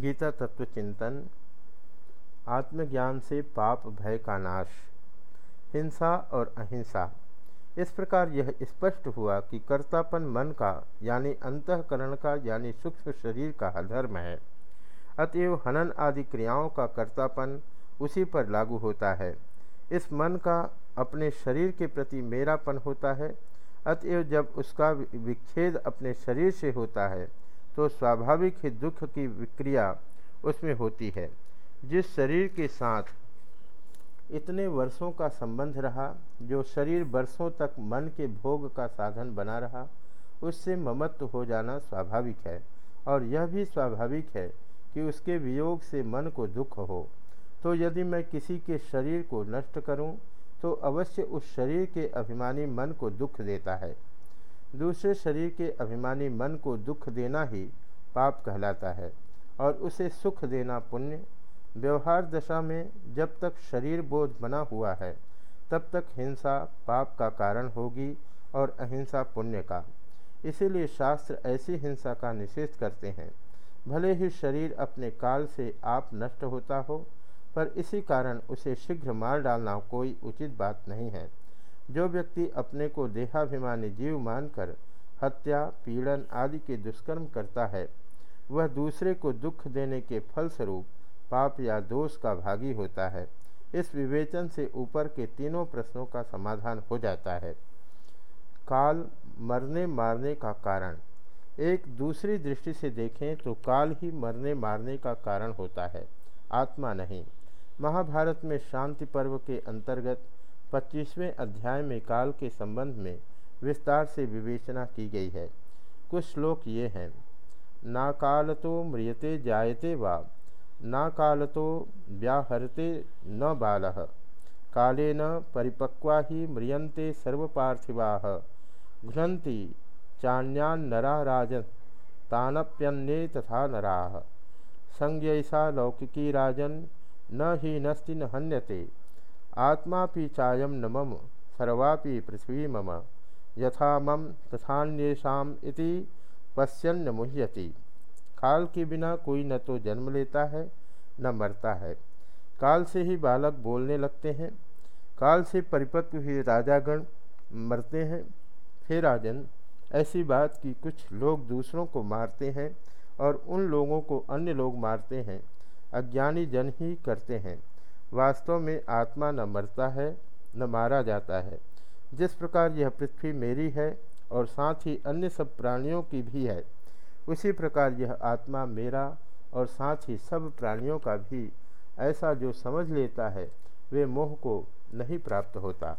गीता तत्व चिंतन, आत्मज्ञान से पाप, भय का नाश, हिंसा और अहिंसा। इस प्रकार यह स्पष्ट हुआ कि कर्तापन मन का, यानी अंतकरण का, यानी सूक्ष्म शरीर का धर्म है। अतएव हनन आदि क्रियाओं का कर्तापन उसी पर लागू होता है। इस मन का अपने शरीर के प्रति मेरापन होता है। अतएव जब उसका विच्छेद अपने शरीर से होता है तो स्वाभाविक ही दुख की विक्रिया उसमें होती है। जिस शरीर के साथ इतने वर्षों का संबंध रहा, जो शरीर वर्षों तक मन के भोग का साधन बना रहा, उससे ममत्व हो जाना स्वाभाविक है और यह भी स्वाभाविक है कि उसके वियोग से मन को दुख हो। तो यदि मैं किसी के शरीर को नष्ट करूँ तो अवश्य उस शरीर के अभिमानी मन को दुख देता है। दूसरे शरीर के अभिमानी मन को दुख देना ही पाप कहलाता है और उसे सुख देना पुण्य। व्यवहार दशा में जब तक शरीर बोध बना हुआ है, तब तक हिंसा पाप का कारण होगी और अहिंसा पुण्य का। इसीलिए शास्त्र ऐसी हिंसा का निषेध करते हैं, भले ही शरीर अपने काल से आप नष्ट होता हो, पर इसी कारण उसे शीघ्र मार डालना कोई उचित बात नहीं है। जो व्यक्ति अपने को देहाभिमानी जीव मानकर हत्या, पीड़न आदि के दुष्कर्म करता है, वह दूसरे को दुख देने के फलस्वरूप पाप या दोष का भागी होता है। इस विवेचन से ऊपर के तीनों प्रश्नों का समाधान हो जाता है। काल मरने मारने का कारण। एक दूसरी दृष्टि से देखें तो काल ही मरने मारने का कारण होता है। आत्मा नहीं। महाभारत में शांति पर्व के अंतर्गत पच्चीसवें अध्याय में काल के संबंध में विस्तार से विवेचना की गई है। कुछ श्लोक ये हैं। ना काल तो म्रियते जायते वा, ना काल तो व्याहरते न बाल, काले न परिपक्वा ही म्रियंते सर्वपार्थिवा घ्नती चाण्यान नरा राजन तथा नरा। संज्ञसा लौकिकी राजन, न ही नस्ति न हन्यते। आत्मा चायम न मम सर्वापि पृथ्वी मम। यथा मम तथान्येषाम इति पश्यन्न मुह्यति काल के बिना कोई न तो जन्म लेता है, न मरता है। काल से ही बालक बोलने लगते हैं। काल से परिपक्व हुए राजागण मरते हैं। फिर राजन, ऐसी बात कि कुछ लोग दूसरों को मारते हैं और उन लोगों को अन्य लोग मारते हैं। अज्ञानी जन ही करते हैं। वास्तव में आत्मा न मरता है, न मारा जाता है। जिस प्रकार यह पृथ्वी मेरी है और साथ ही अन्य सब प्राणियों की भी है, उसी प्रकार यह आत्मा मेरा और साथ ही सब प्राणियों का भी। ऐसा जो समझ लेता है, वे मोह को नहीं प्राप्त होता।